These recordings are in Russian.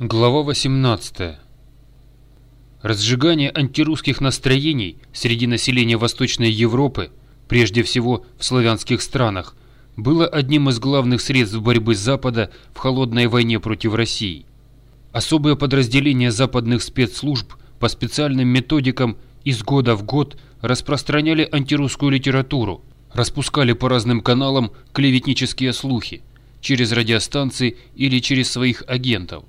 Глава 18. Разжигание антирусских настроений среди населения Восточной Европы, прежде всего в славянских странах, было одним из главных средств борьбы Запада в холодной войне против России. Особые подразделения западных спецслужб по специальным методикам из года в год распространяли антирусскую литературу, распускали по разным каналам клеветнические слухи, через радиостанции или через своих агентов.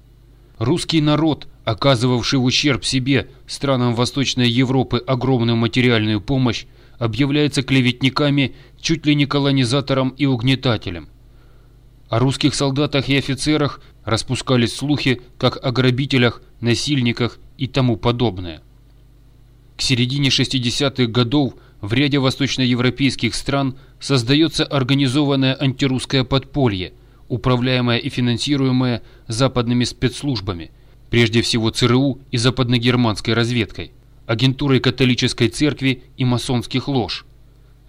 Русский народ, оказывавший в ущерб себе странам Восточной Европы огромную материальную помощь, объявляется клеветниками, чуть ли не колонизатором и угнетателем. О русских солдатах и офицерах распускались слухи, как о грабителях, насильниках и тому подобное. К середине 60-х годов в ряде восточноевропейских стран создается организованное антирусское подполье – управляемая и финансируемая западными спецслужбами, прежде всего ЦРУ и западногерманской разведкой, агентурой католической церкви и масонских лож.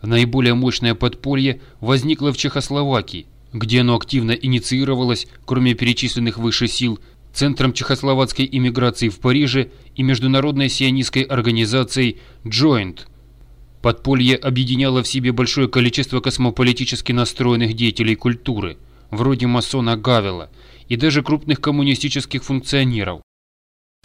Наиболее мощное подполье возникло в Чехословакии, где оно активно инициировалось, кроме перечисленных выше сил, Центром чехословацкой иммиграции в Париже и международной сионистской организацией Joint. Подполье объединяло в себе большое количество космополитически настроенных деятелей культуры – вроде масона Гавела, и даже крупных коммунистических функционеров.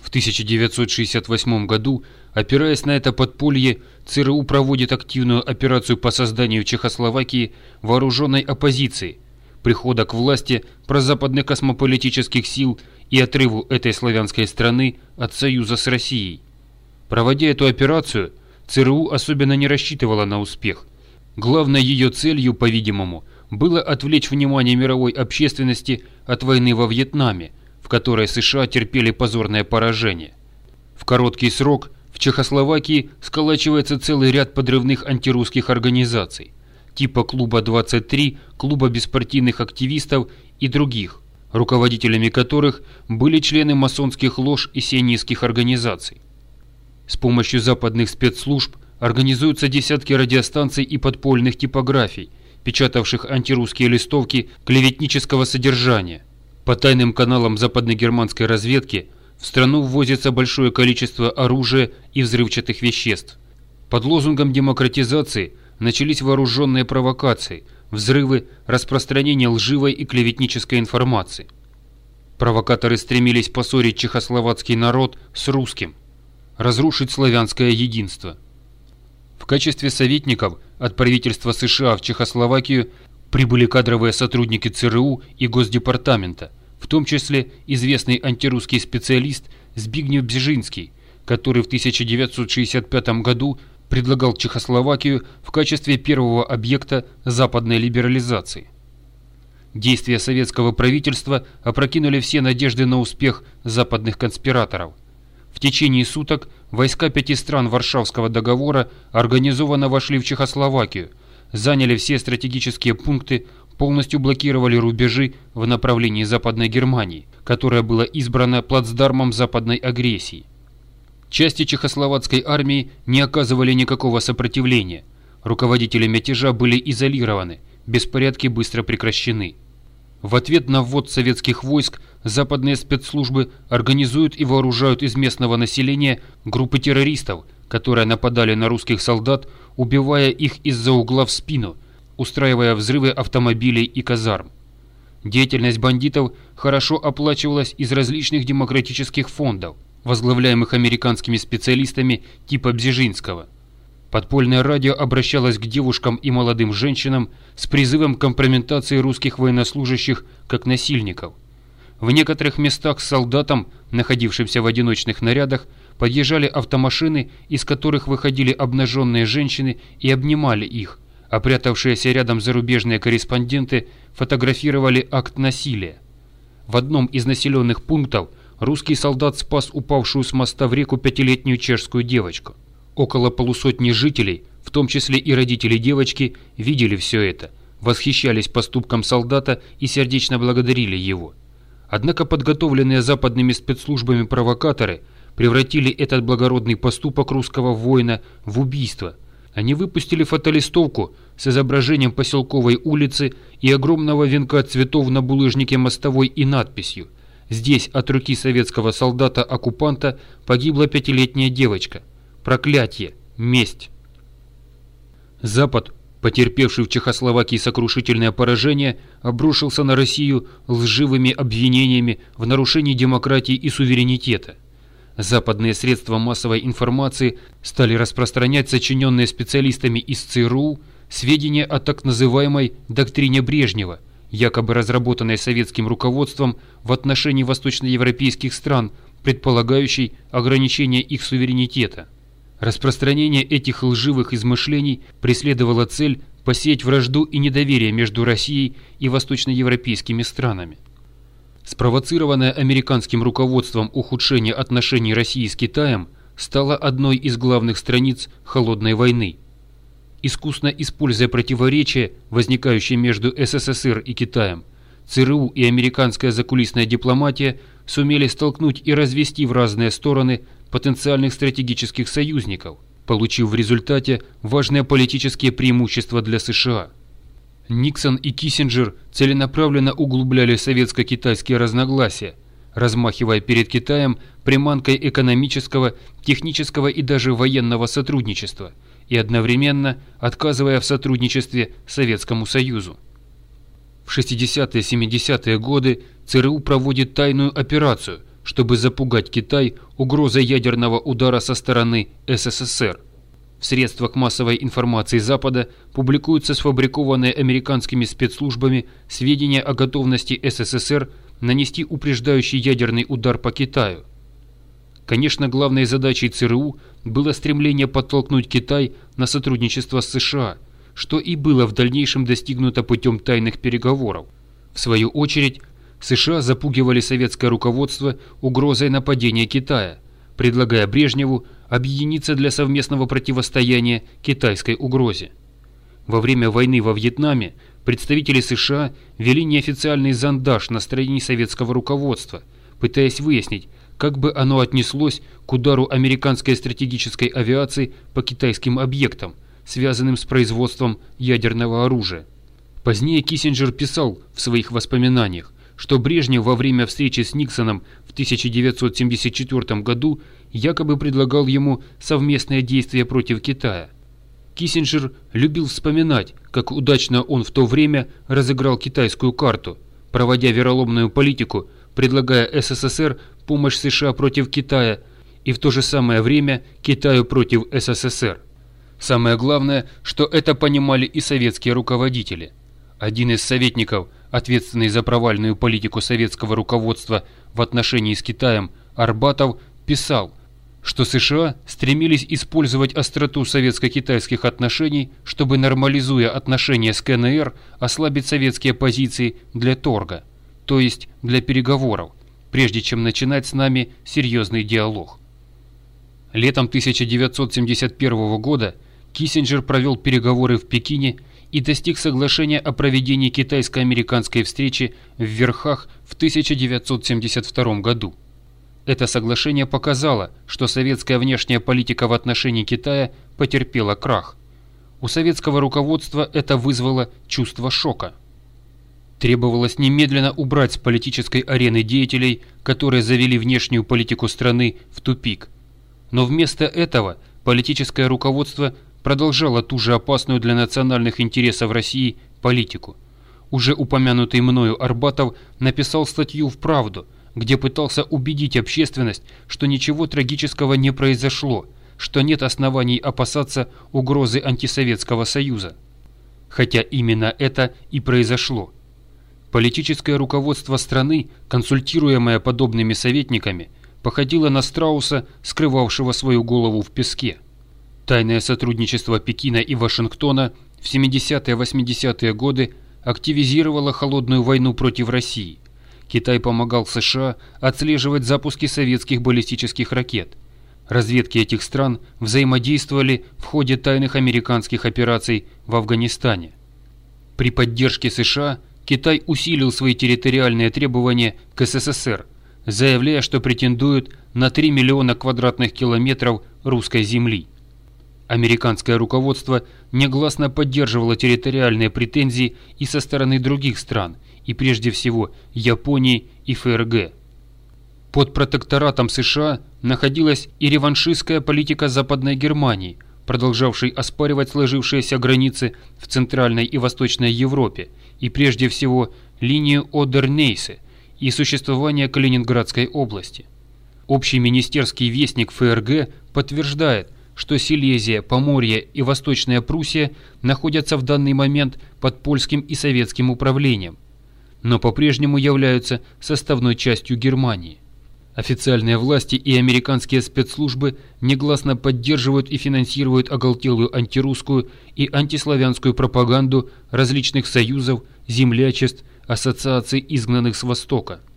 В 1968 году, опираясь на это подполье, ЦРУ проводит активную операцию по созданию в Чехословакии вооруженной оппозиции, прихода к власти прозападных космополитических сил и отрыву этой славянской страны от союза с Россией. Проводя эту операцию, ЦРУ особенно не рассчитывала на успех. Главной ее целью, по-видимому, было отвлечь внимание мировой общественности от войны во Вьетнаме, в которой США терпели позорное поражение. В короткий срок в Чехословакии сколачивается целый ряд подрывных антирусских организаций, типа Клуба 23, Клуба беспартийных активистов и других, руководителями которых были члены масонских лож и сионистских организаций. С помощью западных спецслужб организуются десятки радиостанций и подпольных типографий – печатавших антирусские листовки клеветнического содержания. По тайным каналам западногерманской разведки в страну ввозится большое количество оружия и взрывчатых веществ. Под лозунгом демократизации начались вооруженные провокации, взрывы, распространение лживой и клеветнической информации. Провокаторы стремились поссорить чехословацкий народ с русским, разрушить славянское единство. Качестве советников от правительства США в Чехословакию прибыли кадровые сотрудники ЦРУ и Госдепартамента, в том числе известный антирусский специалист Збигнев Бжезинский, который в 1965 году предлагал Чехословакию в качестве первого объекта западной либерализации. Действия советского правительства опрокинули все надежды на успех западных конспираторов. Течение суток войска пяти стран Варшавского договора организованно вошли в Чехословакию, заняли все стратегические пункты, полностью блокировали рубежи в направлении Западной Германии, которая была избрана плацдармом западной агрессии. Части чехословацкой армии не оказывали никакого сопротивления. Руководители мятежа были изолированы, беспорядки быстро прекращены. В ответ на ввод советских войск западные спецслужбы организуют и вооружают из местного населения группы террористов, которые нападали на русских солдат, убивая их из-за угла в спину, устраивая взрывы автомобилей и казарм. Деятельность бандитов хорошо оплачивалась из различных демократических фондов, возглавляемых американскими специалистами типа Бзежинского – Подпольное радио обращалось к девушкам и молодым женщинам с призывом к компрометации русских военнослужащих как насильников. В некоторых местах с солдатам, находившимся в одиночных нарядах, подъезжали автомашины, из которых выходили обнаженные женщины и обнимали их, а прятавшиеся рядом зарубежные корреспонденты фотографировали акт насилия. В одном из населенных пунктов русский солдат спас упавшую с моста в реку пятилетнюю чешскую девочку. Около полусотни жителей, в том числе и родители девочки, видели все это, восхищались поступком солдата и сердечно благодарили его. Однако подготовленные западными спецслужбами провокаторы превратили этот благородный поступок русского воина в убийство. Они выпустили фотолистовку с изображением поселковой улицы и огромного венка цветов на булыжнике мостовой и надписью Здесь от руки советского солдата-оккупанта погибла пятилетняя девочка. Проклятие, месть. Запад, потерпевший в Чехословакии сокрушительное поражение, обрушился на Россию лживыми обвинениями в нарушении демократии и суверенитета. Западные средства массовой информации стали распространять сочиненные специалистами из ЦРУ сведения о так называемой «доктрине Брежнева», якобы разработанной советским руководством в отношении восточноевропейских стран, предполагающей ограничение их суверенитета. Распространение этих лживых измышлений преследовало цель посеять вражду и недоверие между Россией и восточноевропейскими странами. Спровоцированное американским руководством ухудшение отношений России с Китаем стало одной из главных страниц «Холодной войны». Искусно используя противоречия, возникающие между СССР и Китаем, ЦРУ и американская закулисная дипломатия сумели столкнуть и развести в разные стороны потенциальных стратегических союзников, получив в результате важные политические преимущества для США – Никсон и Киссинджер целенаправленно углубляли советско-китайские разногласия, размахивая перед Китаем приманкой экономического, технического и даже военного сотрудничества и одновременно отказывая в сотрудничестве Советскому Союзу. В 60-70-е годы ЦРУ проводит тайную операцию, чтобы запугать Китай угрозой ядерного удара со стороны СССР – в средствах массовой информации Запада публикуются сфабрикованные американскими спецслужбами сведения о готовности СССР нанести упреждающий ядерный удар по Китаю. Конечно, главной задачей ЦРУ было стремление подтолкнуть Китай на сотрудничество с США, что и было в дальнейшем достигнуто путем тайных переговоров. В свою очередь, США запугивали советское руководство угрозой нападения Китая, предлагая Брежневу объединиться для совместного противостояния китайской угрозе. Во время войны во Вьетнаме представители США вели неофициальный зондаж настроений советского руководства, пытаясь выяснить, как бы оно отнеслось к удару американской стратегической авиации по китайским объектам, связанным с производством ядерного оружия. Позднее Киссинджер писал в своих воспоминаниях, что Брежнев во время встречи с Никсоном в 1974 году якобы предлагал ему совместное действие против Китая. Киссинджер любил вспоминать, как удачно он в то время разыграл китайскую карту, проводя вероломную политику, предлагая СССР помощь США против Китая и в то же самое время Китаю против СССР. Самое главное, что это понимали и советские руководители. Один из советников, ответственный за провальную политику советского руководства в отношении с Китаем, Арбатов, писал – что США стремились использовать остроту советско-китайских отношений, чтобы, нормализуя отношения с КНР, ослабить советские позиции для торга, то есть для переговоров, прежде чем начинать с нами серьезный диалог. Летом 1971 года Киссинджер провел переговоры в Пекине и достиг соглашения о проведении китайско-американской встречи в Верхах в 1972 году. Это соглашение показало, что советская внешняя политика в отношении Китая потерпела крах. У советского руководства это вызвало чувство шока. Требовалось немедленно убрать с политической арены деятелей, которые завели внешнюю политику страны в тупик. Но вместо этого политическое руководство продолжало ту же опасную для национальных интересов России политику. Уже упомянутый мною Арбатов написал статью в «Правду», где пытался убедить общественность, что ничего трагического не произошло, что нет оснований опасаться угрозы антисоветского союза. Хотя именно это и произошло. Политическое руководство страны, консультируемое подобными советниками, походило на страуса, скрывавшего свою голову в песке. Тайное сотрудничество Пекина и Вашингтона в 70-80-е годы активизировало холодную войну против России – Китай помогал США отслеживать запуски советских баллистических ракет. Разведки этих стран взаимодействовали в ходе тайных американских операций в Афганистане. При поддержке США Китай усилил свои территориальные требования к СССР, заявляя, что претендует на 3 миллиона квадратных километров русской земли. Американское руководство негласно поддерживало территориальные претензии и со стороны других стран – и прежде всего Японии и ФРГ. Под протекторатом США находилась и реваншистская политика Западной Германии, продолжавшей оспаривать сложившиеся границы в Центральной и Восточной Европе и прежде всего линию Одер-Нейсе и существование Калининградской области. Общий министерский вестник ФРГ подтверждает, что Силезия, Поморье и Восточная Пруссия находятся в данный момент под польским и советским управлением, но по-прежнему являются составной частью Германии. Официальные власти и американские спецслужбы негласно поддерживают и финансируют оголтелую антирусскую и антиславянскую пропаганду различных союзов, землячеств, ассоциаций изгнанных с Востока –